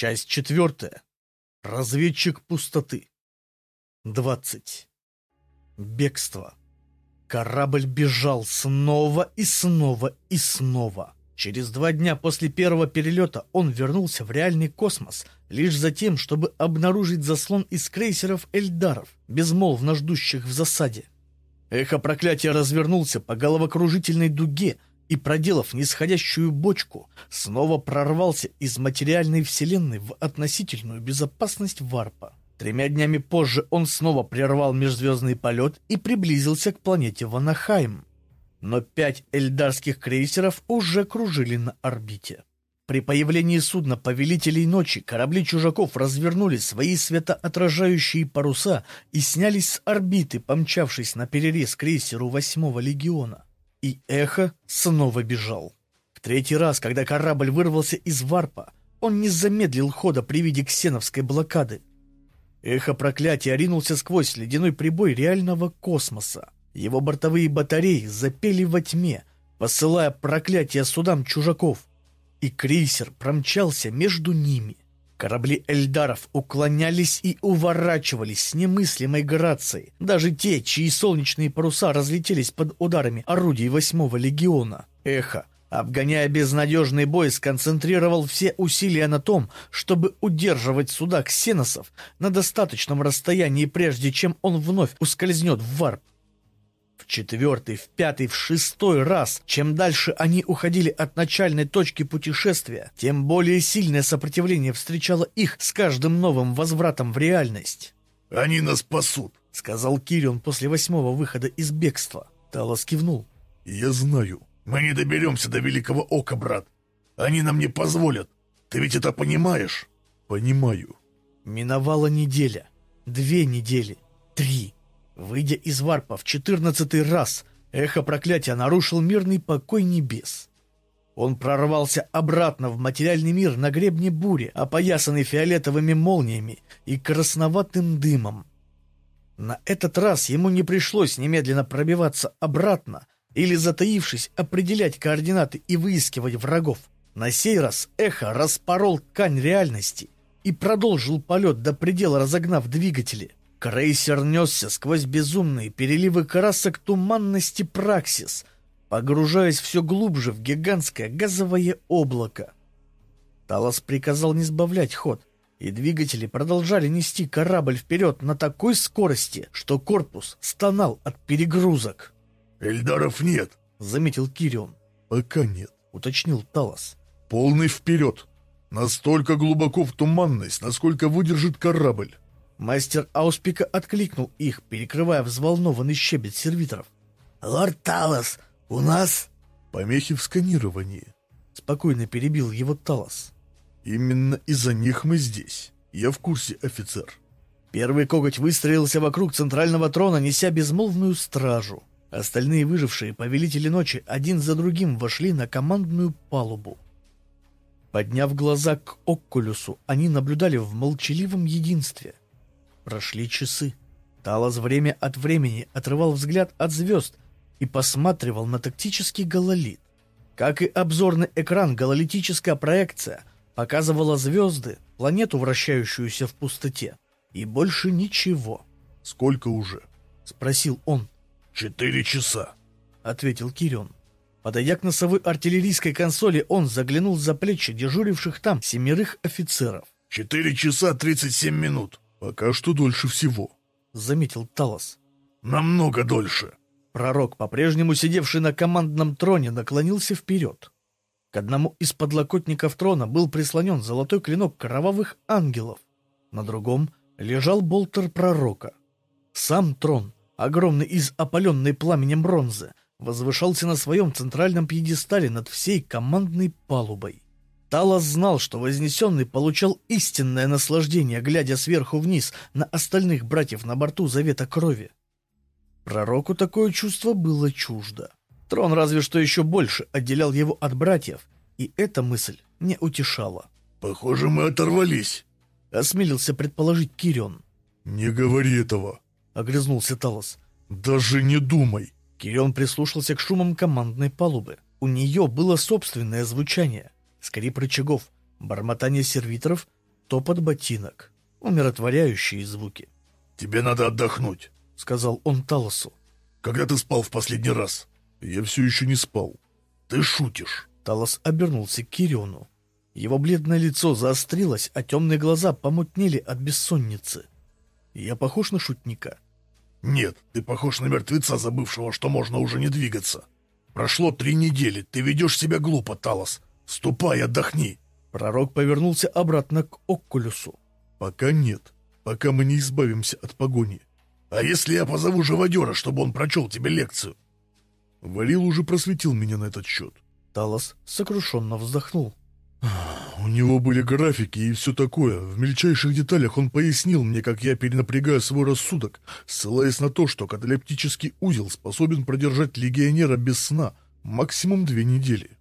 Часть четвертая. Разведчик пустоты. 20. Бегство. Корабль бежал снова и снова и снова. Через два дня после первого перелета он вернулся в реальный космос лишь за тем, чтобы обнаружить заслон из крейсеров Эльдаров, безмолвно ждущих в засаде. Эхо проклятия развернулся по головокружительной дуге и, проделав нисходящую бочку, снова прорвался из материальной вселенной в относительную безопасность варпа. Тремя днями позже он снова прервал межзвездный полет и приблизился к планете Ванахайм. Но пять эльдарских крейсеров уже кружили на орбите. При появлении судна Повелителей Ночи корабли чужаков развернули свои светоотражающие паруса и снялись с орбиты, помчавшись на перерез крейсеру Восьмого Легиона. И Эхо снова бежал. В третий раз, когда корабль вырвался из варпа, он не замедлил хода при виде ксеновской блокады. Эхо проклятия ринулся сквозь ледяной прибой реального космоса. Его бортовые батареи запели во тьме, посылая проклятие судам чужаков. И крейсер промчался между ними. Корабли Эльдаров уклонялись и уворачивались с немыслимой грацией. Даже те, чьи солнечные паруса разлетелись под ударами орудий восьмого легиона. Эхо, обгоняя безнадежный бой, сконцентрировал все усилия на том, чтобы удерживать суда ксеносов на достаточном расстоянии, прежде чем он вновь ускользнет в варп четвертый, в пятый, в шестой раз, чем дальше они уходили от начальной точки путешествия, тем более сильное сопротивление встречало их с каждым новым возвратом в реальность. «Они нас спасут», — сказал Кирион после восьмого выхода из бегства. Талос кивнул. «Я знаю. Мы не доберемся до Великого Ока, брат. Они нам не позволят. Ты ведь это понимаешь?» «Понимаю». Миновала неделя, две недели, три. Выйдя из варпа в четырнадцатый раз, эхо проклятия нарушил мирный покой небес. Он прорвался обратно в материальный мир на гребне бури, опоясанный фиолетовыми молниями и красноватым дымом. На этот раз ему не пришлось немедленно пробиваться обратно или, затаившись, определять координаты и выискивать врагов. На сей раз эхо распорол ткань реальности и продолжил полет до предела, разогнав двигатели. Крейсер несся сквозь безумные переливы красок туманности Праксис, погружаясь все глубже в гигантское газовое облако. Талос приказал не сбавлять ход, и двигатели продолжали нести корабль вперед на такой скорости, что корпус стонал от перегрузок. «Эльдаров нет», — заметил Кирион. «Пока нет», — уточнил Талос. «Полный вперед. Настолько глубоко в туманность, насколько выдержит корабль». Мастер Ауспика откликнул их, перекрывая взволнованный щебет сервиторов. «Лорд Талос, у нас...» «Помехи в сканировании», — спокойно перебил его Талос. «Именно из-за них мы здесь. Я в курсе, офицер». Первый коготь выстроился вокруг центрального трона, неся безмолвную стражу. Остальные выжившие повелители ночи один за другим вошли на командную палубу. Подняв глаза к Оккулюсу, они наблюдали в молчаливом единстве — Прошли часы. Талос время от времени отрывал взгляд от звезд и посматривал на тактический гололит. Как и обзорный экран, гололитическая проекция показывала звезды, планету, вращающуюся в пустоте, и больше ничего. «Сколько уже?» — спросил он. «Четыре часа», — ответил Кирион. Подойдя к носовой артиллерийской консоли, он заглянул за плечи дежуривших там семерых офицеров. «Четыре часа тридцать семь минут», «Пока что дольше всего», — заметил Талос. «Намного дольше». Пророк, по-прежнему сидевший на командном троне, наклонился вперед. К одному из подлокотников трона был прислонен золотой клинок кровавых ангелов. На другом лежал болтер пророка. Сам трон, огромный из опаленной пламенем бронзы, возвышался на своем центральном пьедестале над всей командной палубой. Талос знал, что Вознесенный получал истинное наслаждение, глядя сверху вниз на остальных братьев на борту Завета Крови. Пророку такое чувство было чуждо. Трон разве что еще больше отделял его от братьев, и эта мысль не утешала. «Похоже, мы оторвались», — осмелился предположить Кирион. «Не говори этого», — огрызнулся Талос. «Даже не думай». Кирион прислушался к шумам командной палубы. У нее было собственное звучание — скрип рычагов, бормотание сервиторов топот ботинок, умиротворяющие звуки. «Тебе надо отдохнуть», — сказал он Талосу. «Когда ты спал в последний раз?» «Я все еще не спал». «Ты шутишь». Талос обернулся к Кириону. Его бледное лицо заострилось, а темные глаза помутнели от бессонницы. «Я похож на шутника?» «Нет, ты похож на мертвеца, забывшего, что можно уже не двигаться. Прошло три недели, ты ведешь себя глупо, Талос. Ступай, отдохни». Пророк повернулся обратно к Оккулюсу. «Пока нет, пока мы не избавимся от погони. А если я позову живодера, чтобы он прочел тебе лекцию?» Валил уже просветил меня на этот счет. Талос сокрушенно вздохнул. У него были графики и все такое. В мельчайших деталях он пояснил мне, как я перенапрягаю свой рассудок, ссылаясь на то, что каталептический узел способен продержать легионера без сна максимум две недели.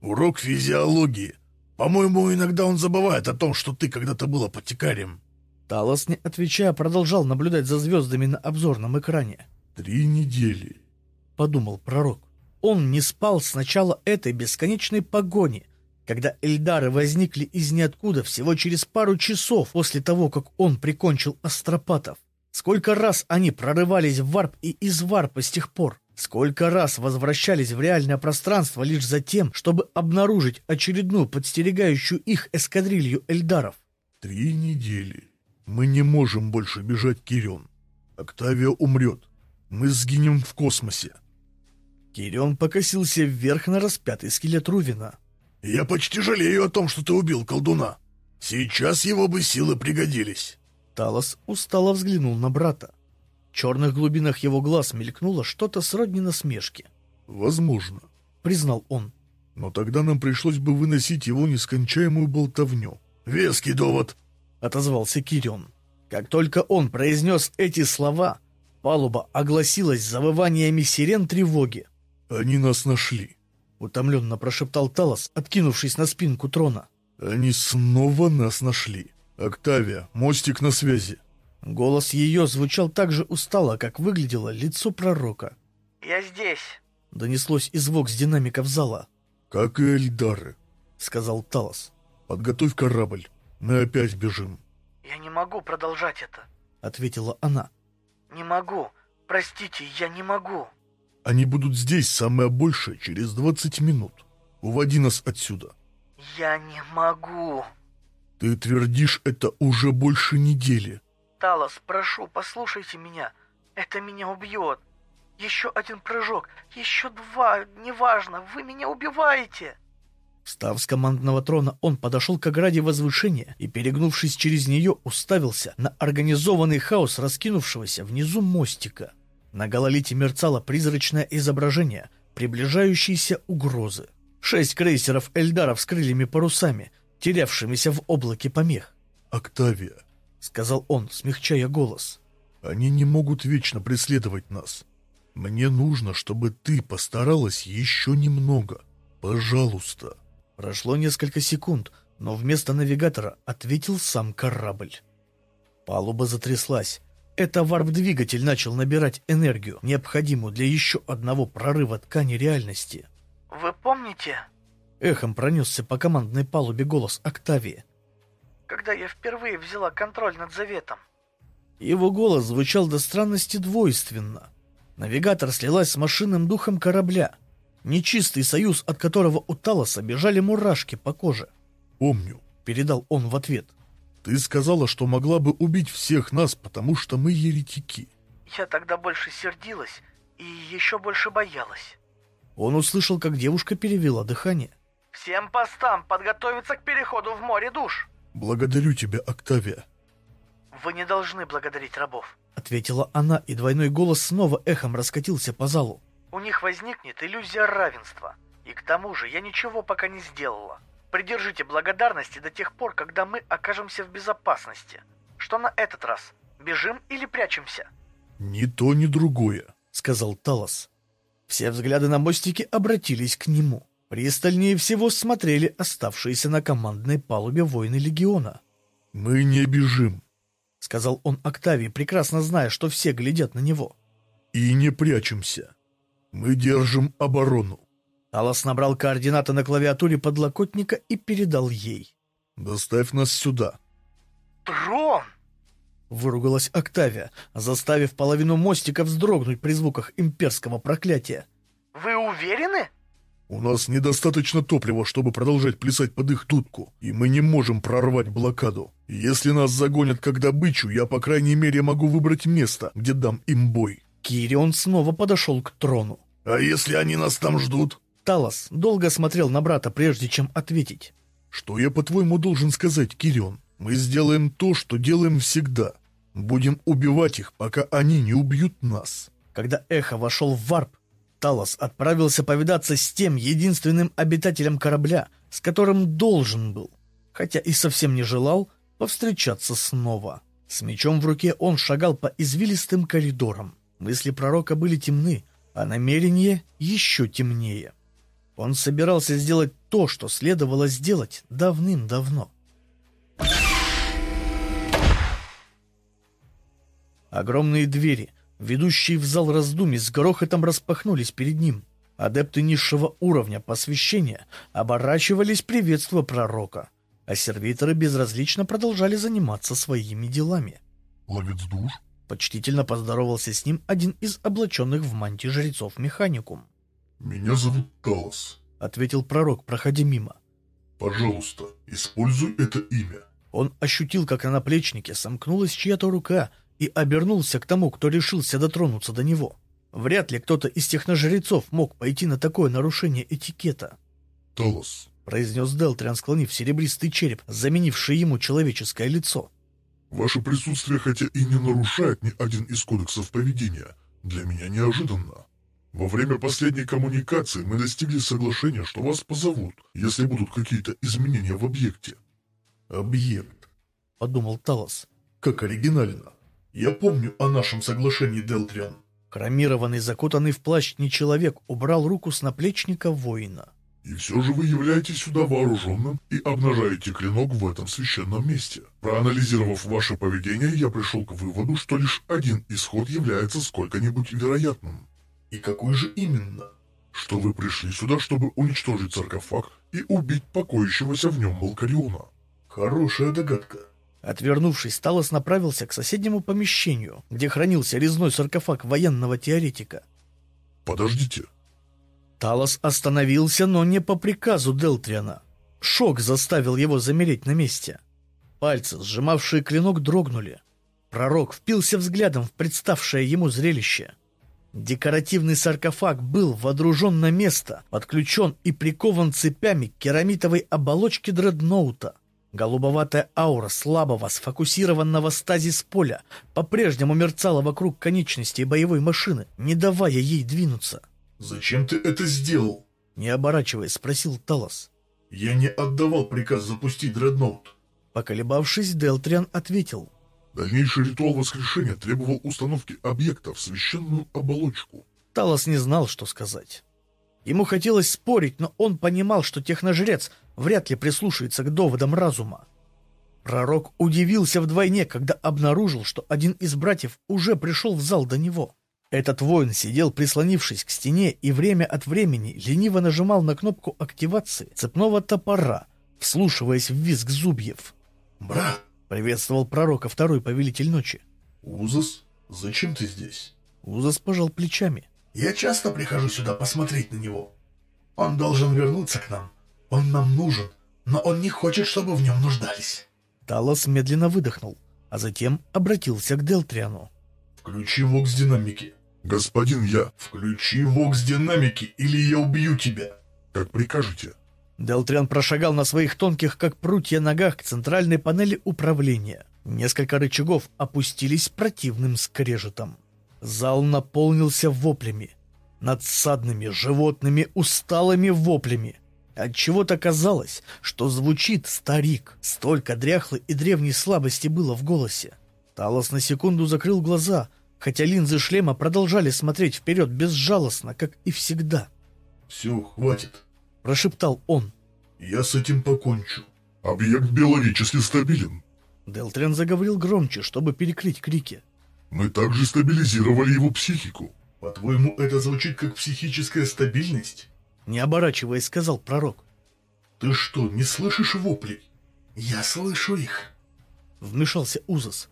Урок физиологии. По-моему, иногда он забывает о том, что ты когда-то был апотекарием. Талос, не отвечая, продолжал наблюдать за звездами на обзорном экране. «Три недели», — подумал пророк. Он не спал с начала этой бесконечной погони, когда Эльдары возникли из ниоткуда всего через пару часов после того, как он прикончил астропатов. Сколько раз они прорывались в варп и из варпа с тех пор? Сколько раз возвращались в реальное пространство лишь за тем, чтобы обнаружить очередную подстерегающую их эскадрилью Эльдаров? Три недели. Мы не можем больше бежать, Кирион. Октавия умрет. Мы сгинем в космосе. Кирион покосился вверх на распятый скелет Рувина. «Я почти жалею о том, что ты убил колдуна. Сейчас его бы силы пригодились». Талос устало взглянул на брата. В черных глубинах его глаз мелькнуло что-то сродни насмешки. «Возможно», — признал он. «Но тогда нам пришлось бы выносить его нескончаемую болтовню». «Веский довод», — отозвался Кирион. Как только он произнес эти слова, палуба огласилась завываниями сирен тревоги. «Они нас нашли», — утомленно прошептал Талос, откинувшись на спинку трона. «Они снова нас нашли. Октавия, мостик на связи». Голос ее звучал так же устало, как выглядело лицо пророка. «Я здесь», — донеслось из вокс-динамиков зала. «Как и Эльдары», — сказал Талос. «Подготовь корабль. Мы опять бежим». «Я не могу продолжать это», — ответила она. «Не могу. Простите, я не могу». Они будут здесь самое большее через двадцать минут. Уводи нас отсюда. Я не могу. Ты твердишь это уже больше недели. Талос, прошу, послушайте меня. Это меня убьет. Еще один прыжок, еще два, неважно, вы меня убиваете. Встав с командного трона, он подошел к ограде возвышения и, перегнувшись через нее, уставился на организованный хаос раскинувшегося внизу мостика. На гололите мерцало призрачное изображение приближающейся угрозы. Шесть крейсеров Эльдаров с крыльями-парусами, терявшимися в облаке помех. «Октавия», — сказал он, смягчая голос, — «они не могут вечно преследовать нас. Мне нужно, чтобы ты постаралась еще немного. Пожалуйста». Прошло несколько секунд, но вместо навигатора ответил сам корабль. Палуба затряслась, это варп-двигатель начал набирать энергию, необходимую для еще одного прорыва ткани реальности. «Вы помните?» Эхом пронесся по командной палубе голос Октавии. «Когда я впервые взяла контроль над Заветом?» Его голос звучал до странности двойственно. Навигатор слилась с машинным духом корабля. Нечистый союз, от которого у Талоса бежали мурашки по коже. «Помню», — передал он в ответ. Ты сказала, что могла бы убить всех нас, потому что мы еретики. Я тогда больше сердилась и еще больше боялась. Он услышал, как девушка перевела дыхание. Всем постам подготовиться к переходу в море душ. Благодарю тебя, Октавия. Вы не должны благодарить рабов. Ответила она, и двойной голос снова эхом раскатился по залу. У них возникнет иллюзия равенства. И к тому же я ничего пока не сделала. Придержите благодарности до тех пор, когда мы окажемся в безопасности. Что на этот раз? Бежим или прячемся? Ни то, ни другое, сказал Талос. Все взгляды на мостике обратились к нему. Пристальнее всего смотрели оставшиеся на командной палубе воины легиона. Мы не бежим, сказал он Октавии, прекрасно зная, что все глядят на него. И не прячемся. Мы держим оборону. Талос набрал координаты на клавиатуре подлокотника и передал ей. «Доставь нас сюда». Трон! Выругалась Октавия, заставив половину мостика вздрогнуть при звуках имперского проклятия. Вы уверены? У нас недостаточно топлива, чтобы продолжать плясать под их дудку, и мы не можем прорвать блокаду. Если нас загонят как добычу, я, по крайней мере, могу выбрать место, где дам им бой. Кирион снова подошел к трону. А если они нас там ждут? Талос долго смотрел на брата, прежде чем ответить. Что я, по-твоему, должен сказать, Кирион? Мы сделаем то, что делаем всегда. Будем убивать их, пока они не убьют нас. Когда Эхо вошел в варп, Талос отправился повидаться с тем единственным обитателем корабля, с которым должен был, хотя и совсем не желал, повстречаться снова. С мечом в руке он шагал по извилистым коридорам. Мысли пророка были темны, а намерения еще темнее. Он собирался сделать то, что следовало сделать давным-давно. Огромные двери, ведущие в зал раздумий, с грохотом распахнулись перед ним. Адепты низшего уровня посвящения оборачивались приветствуя пророка, а сервиторы безразлично продолжали заниматься своими делами. Ловец душ? Почтительно поздоровался с ним один из облаченных в мантии жрецов Механикум. Меня зовут Талос. — ответил пророк, проходя мимо. Пожалуйста, используй это имя. Он ощутил, как на наплечнике сомкнулась чья-то рука и обернулся к тому, кто решился дотронуться до него. Вряд ли кто-то из техножрецов мог пойти на такое нарушение этикета. «Талос», — произнес Делтриан, склонив серебристый череп, заменивший ему человеческое лицо. «Ваше присутствие, хотя и не нарушает ни один из кодексов поведения, для меня неожиданно. Во время последней коммуникации мы достигли соглашения, что вас позовут, если будут какие-то изменения в объекте». «Объект», — подумал Талос. «Как оригинально. Я помню о нашем соглашении, Делтриан». Хромированный, закутанный в плащ не человек убрал руку с наплечника воина. «И все же вы являетесь сюда вооруженным и обнажаете клинок в этом священном месте. Проанализировав ваше поведение, я пришел к выводу, что лишь один исход является сколько-нибудь вероятным. И какой же именно? Что вы пришли сюда, чтобы уничтожить саркофаг и убить покоящегося в нем Малкариона. Хорошая догадка. Отвернувшись, Талос направился к соседнему помещению, где хранился резной саркофаг военного теоретика. «Подождите». Талос остановился, но не по приказу Делтриана. Шок заставил его замереть на месте. Пальцы, сжимавшие клинок, дрогнули. Пророк впился взглядом в представшее ему зрелище. Декоративный саркофаг был водружен на место, подключен и прикован цепями к керамитовой оболочке дредноута. Голубоватая аура слабого сфокусированного стазис поля по-прежнему мерцала вокруг конечностей боевой машины, не давая ей двинуться. «Зачем ты это сделал?» Не оборачиваясь, спросил Талос. «Я не отдавал приказ запустить дредноут». Поколебавшись, Делтриан ответил. Дальнейший ритуал воскрешения требовал установки объекта в священную оболочку. Талос не знал, что сказать. Ему хотелось спорить, но он понимал, что техножрец вряд ли прислушается к доводам разума. Пророк удивился вдвойне, когда обнаружил, что один из братьев уже пришел в зал до него. Этот воин сидел, прислонившись к стене, и время от времени лениво нажимал на кнопку активации цепного топора, вслушиваясь в визг зубьев. «Брат!» — приветствовал пророка второй повелитель ночи. «Узас, зачем ты здесь?» Узас пожал плечами. «Я часто прихожу сюда посмотреть на него. Он должен вернуться к нам. Он нам нужен, но он не хочет, чтобы в нем нуждались». Талос медленно выдохнул, а затем обратился к Делтриану. «Включи вокс-динамики. Господин я, включи вокс-динамики, или я убью тебя. Как прикажете». Делтриан прошагал на своих тонких, как прутья, ногах к центральной панели управления. Несколько рычагов опустились противным скрежетом. Зал наполнился воплями. Надсадными, животными, усталыми воплями. Отчего-то казалось, что звучит старик. Столько дряхлой и древней слабости было в голосе. Талос на секунду закрыл глаза, хотя линзы шлема продолжали смотреть вперед безжалостно, как и всегда. «Все, хватит», — прошептал он. «Я с этим покончу. Объект биологически стабилен». Делтрен заговорил громче, чтобы перекрыть крики. «Мы также стабилизировали его психику». «По-твоему, это звучит как психическая стабильность?» Не оборачиваясь, сказал пророк. «Ты что, не слышишь воплей?» «Я слышу их». Вмешался Узас.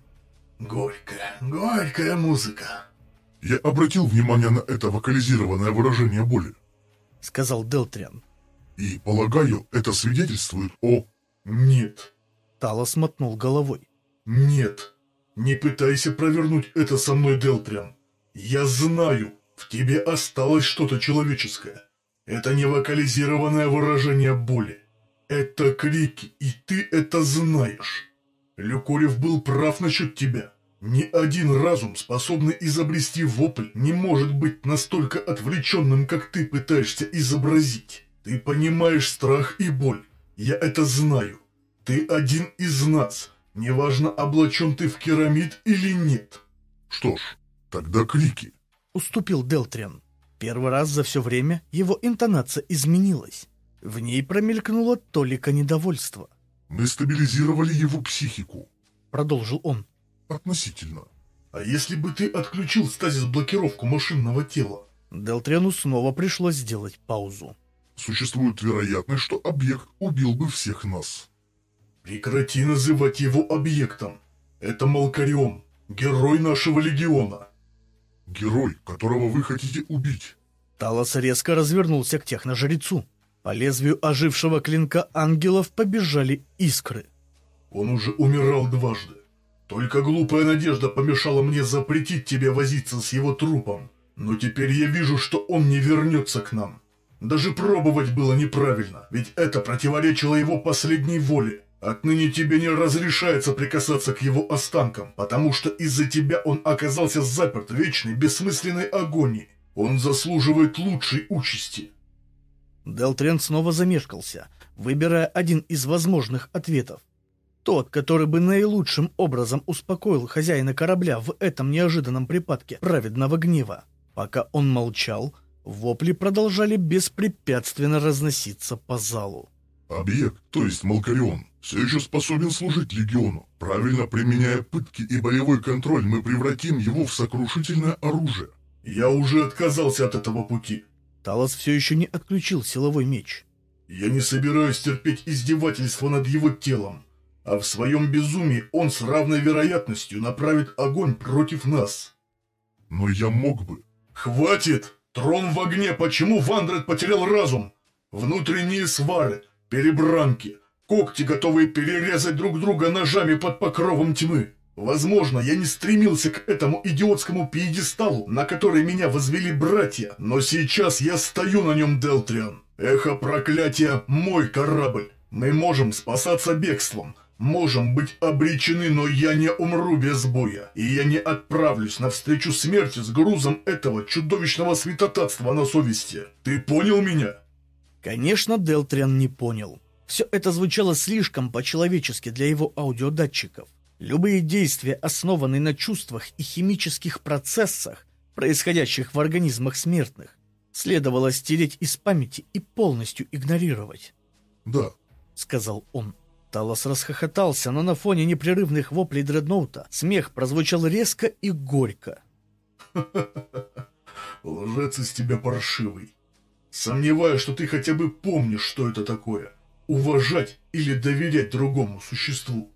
Горькая, горькая музыка. Я обратил внимание на это вокализированное выражение боли. Сказал Делтриан. И, полагаю, это свидетельствует о... Нет. Талос мотнул головой. Нет. Не пытайся провернуть это со мной, Делтриан. Я знаю, в тебе осталось что-то человеческое. Это не вокализированное выражение боли. Это крики, и ты это знаешь. Люкурев был прав насчет тебя. Ни один разум, способный изобрести вопль, не может быть настолько отвлеченным, как ты пытаешься изобразить. Ты понимаешь страх и боль. Я это знаю. Ты один из нас. Неважно, облачен ты в керамид или нет. Что ж, тогда крики. Уступил Делтриан. Первый раз за все время его интонация изменилась. В ней промелькнуло толика недовольства. Мы стабилизировали его психику. Продолжил он. Относительно. А если бы ты отключил стазис-блокировку машинного тела? Делтриану снова пришлось сделать паузу. Существует вероятность, что объект убил бы всех нас. Прекрати называть его объектом. Это Малкарион, герой нашего легиона. Герой, которого вы хотите убить. Талос резко развернулся к техножрецу. По лезвию ожившего клинка ангелов побежали искры. Он уже умирал дважды. Только глупая надежда помешала мне запретить тебе возиться с его трупом. Но теперь я вижу, что он не вернется к нам. Даже пробовать было неправильно, ведь это противоречило его последней воле. Отныне тебе не разрешается прикасаться к его останкам, потому что из-за тебя он оказался заперт в вечной бессмысленной агонии. Он заслуживает лучшей участи. Делтрен снова замешкался, выбирая один из возможных ответов. Тот, который бы наилучшим образом успокоил хозяина корабля в этом неожиданном припадке праведного гнева. Пока он молчал, вопли продолжали беспрепятственно разноситься по залу. Объект, то есть Малкарион, все еще способен служить Легиону. Правильно применяя пытки и боевой контроль, мы превратим его в сокрушительное оружие. Я уже отказался от этого пути. Талос все еще не отключил силовой меч. Я не собираюсь терпеть издевательства над его телом. А в своем безумии он с равной вероятностью направит огонь против нас. Но я мог бы. Хватит! Трон в огне! Почему Вандред потерял разум? Внутренние свары, перебранки, когти, готовые перерезать друг друга ножами под покровом тьмы. Возможно, я не стремился к этому идиотскому пьедесталу, на который меня возвели братья, но сейчас я стою на нем, Делтриан. Эхо проклятия – мой корабль. Мы можем спасаться бегством, можем быть обречены, но я не умру без боя, и я не отправлюсь навстречу смерти с грузом этого чудовищного святотатства на совести. Ты понял меня? Конечно, Делтриан не понял. Все это звучало слишком по-человечески для его аудиодатчиков. Любые действия, основанные на чувствах и химических процессах, происходящих в организмах смертных, следовало стереть из памяти и полностью игнорировать. «Да», — сказал он. Талос расхохотался, но на фоне непрерывных воплей дредноута смех прозвучал резко и горько. Лжец из тебя паршивый. Сомневаюсь, что ты хотя бы помнишь, что это такое. Уважать или доверять другому существу.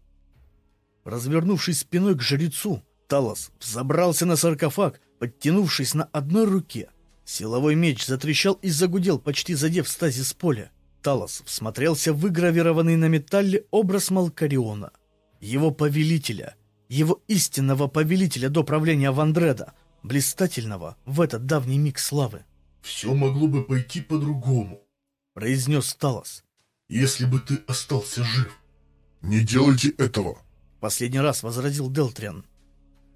Развернувшись спиной к жрецу, Талос взобрался на саркофаг, подтянувшись на одной руке. Силовой меч затрещал и загудел, почти задев стазис поля. Талос всмотрелся в выгравированный на металле образ Малкариона. Его повелителя, его истинного повелителя до правления Вандреда, блистательного в этот давний миг славы. «Все могло бы пойти по-другому», — произнес Талос. «Если бы ты остался жив». «Не делайте этого», Последний раз возразил Делтриан.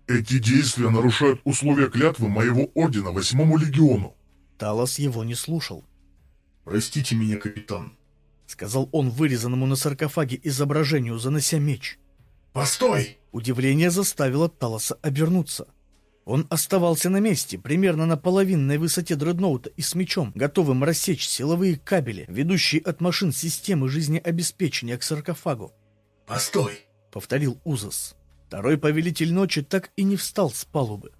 Эти действия нарушают условия клятвы моего ордена Восьмому Легиону. Талос его не слушал. «Простите меня, капитан», — сказал он вырезанному на саркофаге изображению, занося меч. «Постой!» Удивление заставило Талоса обернуться. Он оставался на месте, примерно на половинной высоте дредноута и с мечом, готовым рассечь силовые кабели, ведущие от машин системы жизнеобеспечения к саркофагу. «Постой!» повторил Узас. Второй повелитель ночи так и не встал с палубы.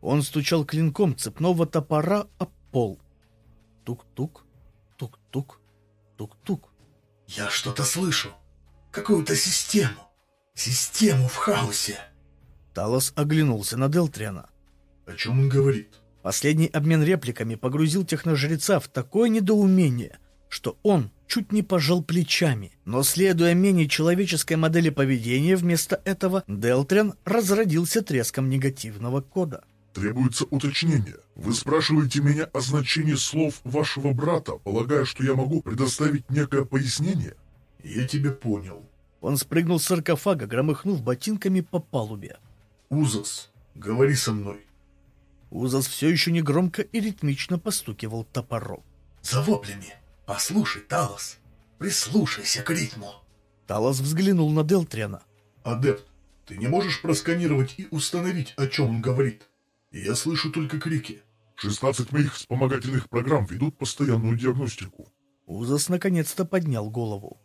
Он стучал клинком цепного топора об пол. Тук-тук, тук-тук, тук-тук. «Я что-то слышу. Какую-то систему. Систему в хаосе. Талос оглянулся на Делтриана. О чем он говорит? Последний обмен репликами погрузил техножреца в такое недоумение, что он чуть не пожал плечами. Но следуя менее человеческой модели поведения, вместо этого Делтриан разродился треском негативного кода. Требуется уточнение. Вы спрашиваете меня о значении слов вашего брата, полагая, что я могу предоставить некое пояснение? Я тебя понял. Он спрыгнул с саркофага, громыхнув ботинками по палубе. Узас, говори со мной. Узас все еще негромко и ритмично постукивал топором. За воплями. Послушай, Талос, прислушайся к ритму. Талос взглянул на Делтриана. Адепт, ты не можешь просканировать и установить, о чем он говорит? Я слышу только крики. 16 моих вспомогательных программ ведут постоянную диагностику. Узас наконец-то поднял голову.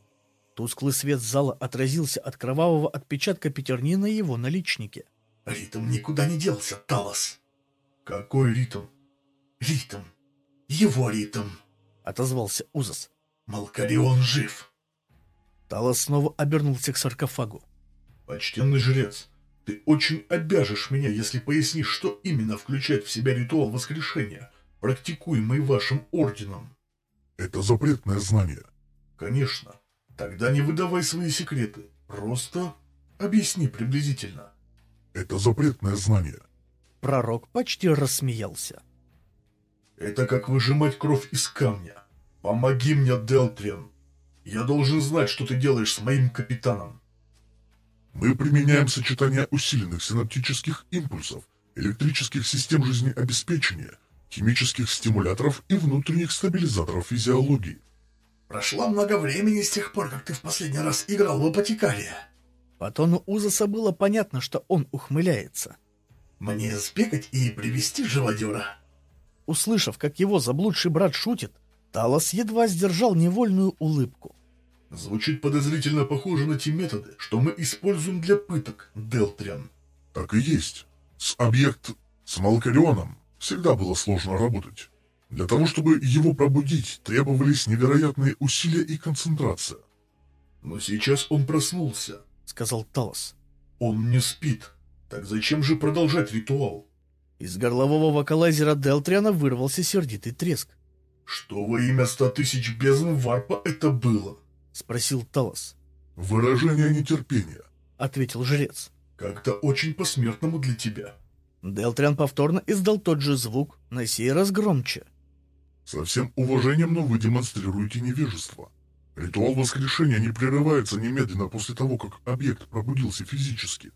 Тусклый свет зала отразился от кровавого отпечатка пятерни на его наличнике. Ритм никуда не делся, Талос. Какой ритм? Ритм. Его ритм. Отозвался Узас. Малкарион жив. Талос снова обернулся к саркофагу. Почтенный жрец, ты очень обяжешь меня, если пояснишь, что именно включает в себя ритуал воскрешения, практикуемый вашим орденом. Это запретное знание. Конечно. Тогда не выдавай свои секреты. Просто объясни приблизительно. Это запретное знание. Пророк почти рассмеялся. Это как выжимать кровь из камня. Помоги мне, Делтриан. Я должен знать, что ты делаешь с моим капитаном. Мы применяем сочетание усиленных синаптических импульсов, электрических систем жизнеобеспечения, химических стимуляторов и внутренних стабилизаторов физиологии. Прошло много времени с тех пор, как ты в последний раз играл в апотекария. По тону Узаса было понятно, что он ухмыляется. Мне сбегать и привести живодера? Услышав, как его заблудший брат шутит, Талос едва сдержал невольную улыбку. Звучит подозрительно похоже на те методы, что мы используем для пыток, Делтриан. Так и есть. С объект... с Малкарионом всегда было сложно работать. Для того, чтобы его пробудить, требовались невероятные усилия и концентрация. Но сейчас он проснулся, — сказал Талос. Он не спит. Так зачем же продолжать ритуал? Из горлового вокалайзера Делтриана вырвался сердитый треск. Что во имя ста тысяч бездн варпа это было? — спросил Талос. «Выражение нетерпения», — ответил жрец. «Как-то очень по-смертному для тебя». Делтриан повторно издал тот же звук, на сей раз громче. «Со всем уважением, но вы демонстрируете невежество. Ритуал воскрешения не прерывается немедленно после того, как объект пробудился физически.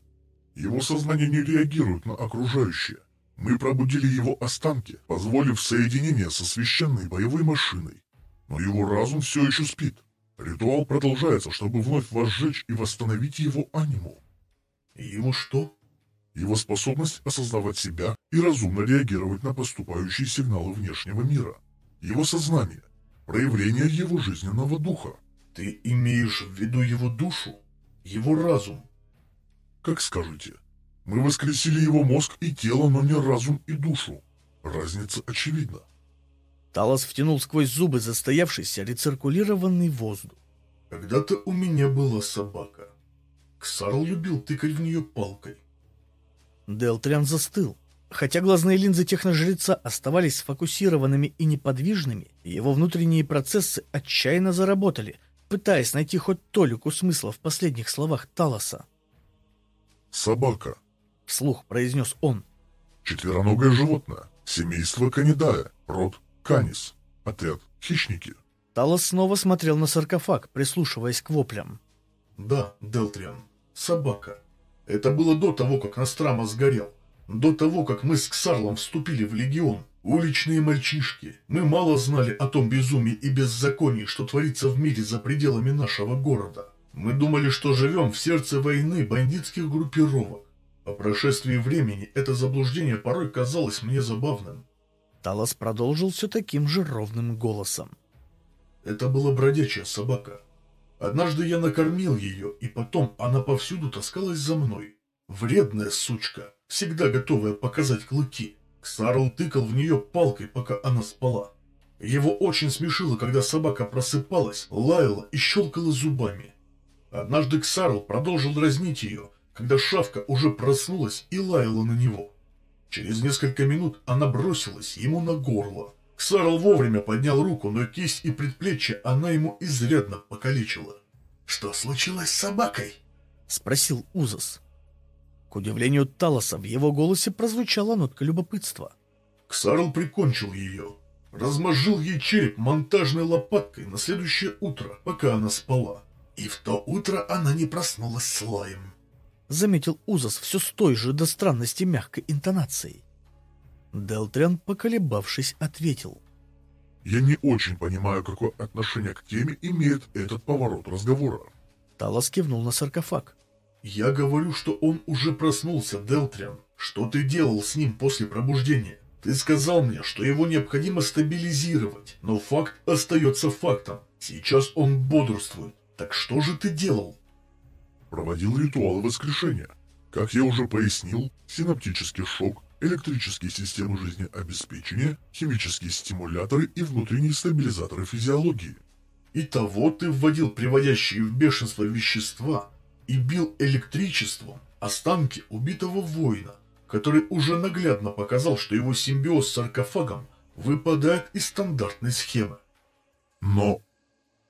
Его сознание не реагирует на окружающее. Мы пробудили его останки, позволив соединение со священной боевой машиной. Но его разум все еще спит. Ритуал продолжается, чтобы вновь возжечь и восстановить его аниму. Его что? Его способность осознавать себя и разумно реагировать на поступающие сигналы внешнего мира. Его сознание. Проявление его жизненного духа. Ты имеешь в виду его душу? Его разум? Как скажете. Мы воскресили его мозг и тело, но не разум и душу. Разница очевидна. Талос втянул сквозь зубы застоявшийся рециркулированный воздух. «Когда-то у меня была собака. Ксарл любил тыкать в нее палкой». Делтриан застыл. Хотя глазные линзы техножреца оставались сфокусированными и неподвижными, его внутренние процессы отчаянно заработали, пытаясь найти хоть толику смысла в последних словах Талоса. «Собака», — вслух произнес он. «Четвероногое животное, семейство Канидая, род Канис. Отряд. Хищники. Талос снова смотрел на саркофаг, прислушиваясь к воплям. Да, Делтриан. Собака. Это было до того, как Настрама сгорел. До того, как мы с Ксарлом вступили в Легион. Уличные мальчишки. Мы мало знали о том безумии и беззаконии, что творится в мире за пределами нашего города. Мы думали, что живем в сердце войны бандитских группировок. По прошествии времени это заблуждение порой казалось мне забавным. Талос продолжил все таким же ровным голосом. Это была бродячая собака. Однажды я накормил ее, и потом она повсюду таскалась за мной. Вредная сучка, всегда готовая показать клыки. Ксарл тыкал в нее палкой, пока она спала. Его очень смешило, когда собака просыпалась, лаяла и щелкала зубами. Однажды Ксарл продолжил дразнить ее, когда шавка уже проснулась и лаяла на него. Через несколько минут она бросилась ему на горло. Ксарл вовремя поднял руку, но кисть и предплечье она ему изрядно покалечила. «Что случилось с собакой?» — спросил Узас. К удивлению Талоса в его голосе прозвучала нотка любопытства. Ксарл прикончил ее, размозжил ей череп монтажной лопаткой на следующее утро, пока она спала. И в то утро она не проснулась с лаем. Заметил Узас все с той же до странности мягкой интонацией. Делтриан, поколебавшись, ответил. «Я не очень понимаю, какое отношение к теме имеет этот поворот разговора». Талос кивнул на саркофаг. «Я говорю, что он уже проснулся, Делтриан. Что ты делал с ним после пробуждения? Ты сказал мне, что его необходимо стабилизировать, но факт остается фактом. Сейчас он бодрствует. Так что же ты делал? Проводил ритуалы воскрешения. Как я уже пояснил, синаптический шок, электрические системы жизнеобеспечения, химические стимуляторы и внутренние стабилизаторы физиологии. Итого ты вводил приводящие в бешенство вещества и бил электричеством останки убитого воина, который уже наглядно показал, что его симбиоз с саркофагом выпадает из стандартной схемы. Но...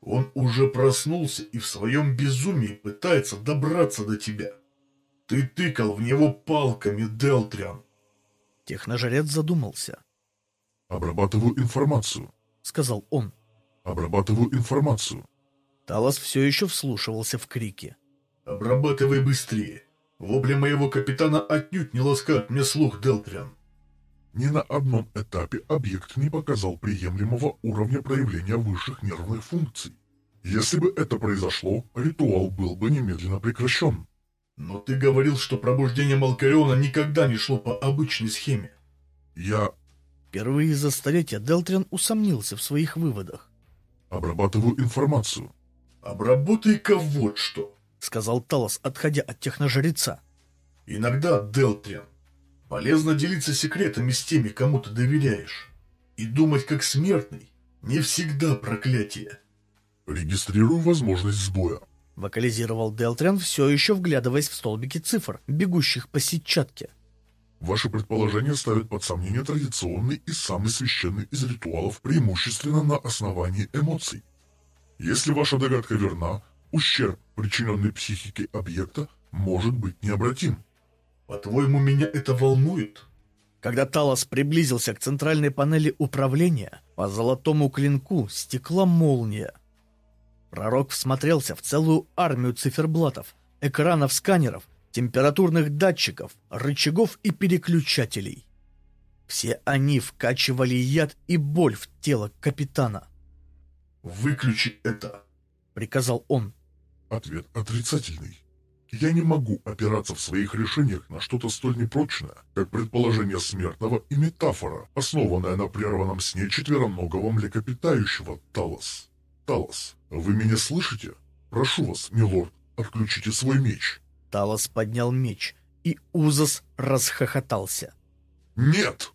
Он уже проснулся и в своем безумии пытается добраться до тебя. Ты тыкал в него палками, Делтриан. Техножрец задумался. «Обрабатываю информацию», — сказал он. «Обрабатываю информацию». Талос все еще вслушивался в крики. «Обрабатывай быстрее. Вопли моего капитана отнюдь не ласкают мне слух, Делтриан. Ни на одном этапе объект не показал приемлемого уровня проявления высших нервных функций. Если бы это произошло, ритуал был бы немедленно прекращен. Но ты говорил, что пробуждение Малкариона никогда не шло по обычной схеме. Я... Впервые за столетия Делтриан усомнился в своих выводах. Обрабатываю информацию. Обработай-ка вот что. — сказал Талос, отходя от техножреца. «Иногда, Делтриан, полезно делиться секретами с теми, кому ты доверяешь. И думать как смертный не всегда проклятие». «Регистрирую возможность сбоя», — вокализировал Делтриан, все еще вглядываясь в столбики цифр, бегущих по сетчатке. Ваши предположения ставят под сомнение традиционный и самый священный из ритуалов преимущественно на основании эмоций. Если ваша догадка верна, ущерб, причиненный психике объекта, может быть необратим. По-твоему, меня это волнует? Когда Талос приблизился к центральной панели управления, по золотому клинку стекла молния. Пророк всмотрелся в целую армию циферблатов, экранов сканеров, температурных датчиков, рычагов и переключателей. Все они вкачивали яд и боль в тело капитана. «Выключи это!» — приказал он. Ответ отрицательный. Я не могу опираться в своих решениях на что-то столь непрочное, как предположение смертного и метафора, основанная на прерванном сне четвероногого млекопитающего Талос. Талос, вы меня слышите? Прошу вас, милорд, отключите свой меч. Талос поднял меч, и Узас расхохотался. «Нет!»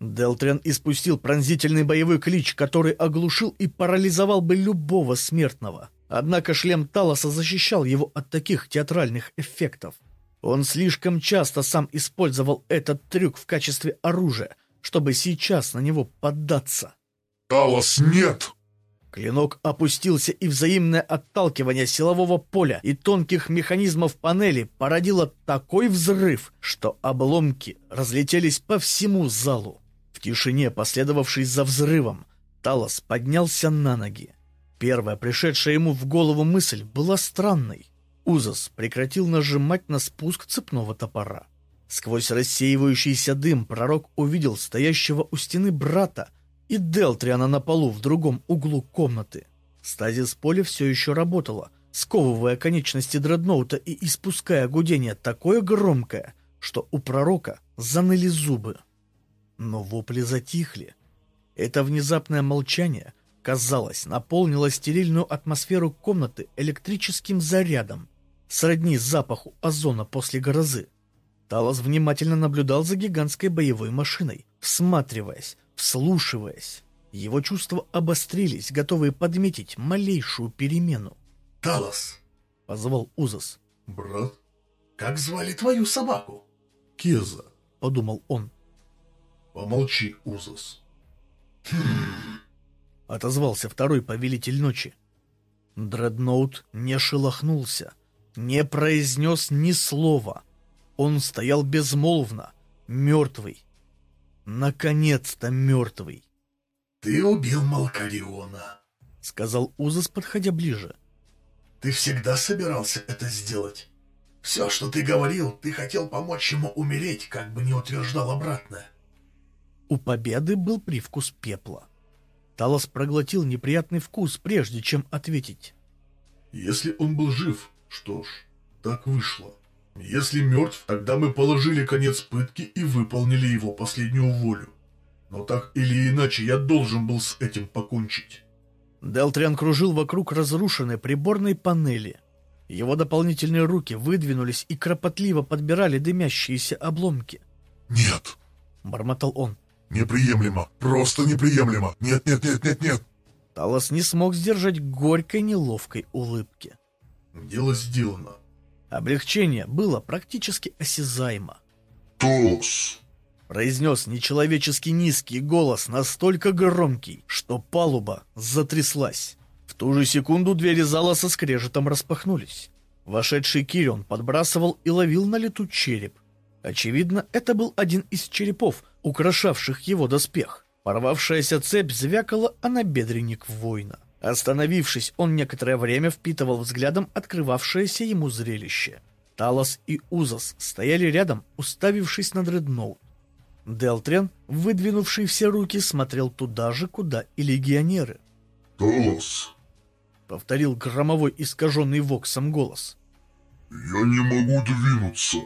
Делтриан испустил пронзительный боевой клич, который оглушил и парализовал бы любого смертного. Однако шлем Талоса защищал его от таких театральных эффектов. Он слишком часто сам использовал этот трюк в качестве оружия, чтобы сейчас на него поддаться. «Талос, нет!» Клинок опустился, и взаимное отталкивание силового поля и тонких механизмов панели породило такой взрыв, что обломки разлетелись по всему залу. В тишине, последовавшей за взрывом, Талос поднялся на ноги. Первая пришедшая ему в голову мысль была странной. Узас прекратил нажимать на спуск цепного топора. Сквозь рассеивающийся дым пророк увидел стоящего у стены брата и Делтриана на полу в другом углу комнаты. Стазис поля все еще работала, сковывая конечности дредноута и испуская гудение такое громкое, что у пророка заныли зубы. Но вопли затихли. Это внезапное молчание — казалось, наполнила стерильную атмосферу комнаты электрическим зарядом, сродни запаху озона после грозы. Талос внимательно наблюдал за гигантской боевой машиной, всматриваясь, вслушиваясь. Его чувства обострились, готовые подметить малейшую перемену. «Талос, — позвал Узас. «Брат, как звали твою собаку?» Кеза. — подумал он. «Помолчи, Узас». — отозвался второй повелитель ночи. Дредноут не шелохнулся, не произнес ни слова. Он стоял безмолвно, мертвый. Наконец-то мертвый. «Ты убил Малкариона», — сказал Узас, подходя ближе. «Ты всегда собирался это сделать. Все, что ты говорил, ты хотел помочь ему умереть, как бы не утверждал обратное». У победы был привкус пепла. Талос проглотил неприятный вкус, прежде чем ответить. «Если он был жив, что ж, так вышло. Если мертв, тогда мы положили конец пытке и выполнили его последнюю волю. Но так или иначе я должен был с этим покончить». Делтриан кружил вокруг разрушенной приборной панели. Его дополнительные руки выдвинулись и кропотливо подбирали дымящиеся обломки. «Нет!» — бормотал он. Неприемлемо. Просто неприемлемо. Нет, нет, нет, нет, нет. Талос не смог сдержать горькой неловкой улыбки. Дело сделано. Облегчение было практически осязаемо. Талос. Произнес нечеловечески низкий голос, настолько громкий, что палуба затряслась. В ту же секунду двери зала со скрежетом распахнулись. Вошедший Кирион подбрасывал и ловил на лету череп. Очевидно, это был один из черепов, украшавших его доспех. Порвавшаяся цепь звякала о набедренник воина. Остановившись, он некоторое время впитывал взглядом открывавшееся ему зрелище. Талос и Узас стояли рядом, уставившись на дредноут. Делтрен, выдвинувший все руки, смотрел туда же, куда и легионеры. «Талос!» — повторил громовой искаженный воксом голос. «Я не могу двинуться!»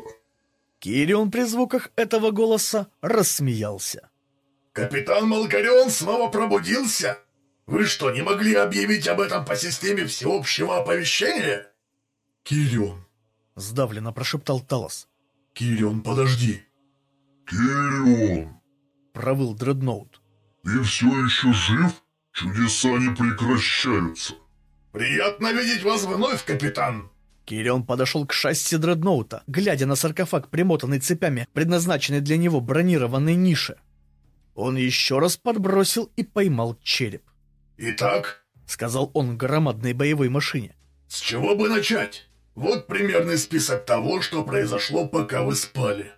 Кирион при звуках этого голоса рассмеялся. «Капитан Малкарион снова пробудился? Вы что, не могли объявить об этом по системе всеобщего оповещения?» «Кирион!» — сдавленно прошептал Талос. «Кирион, подожди!» «Кирион!» — провыл Дредноут. «Ты все еще жив? Чудеса не прекращаются!» «Приятно видеть вас вновь, капитан!» Кирион подошел к шасси дредноута, глядя на саркофаг, примотанный цепями, предназначенный для него бронированной нише. Он еще раз подбросил и поймал череп. «Итак», — сказал он громадной боевой машине, — «с чего бы начать? Вот примерный список того, что произошло, пока вы спали.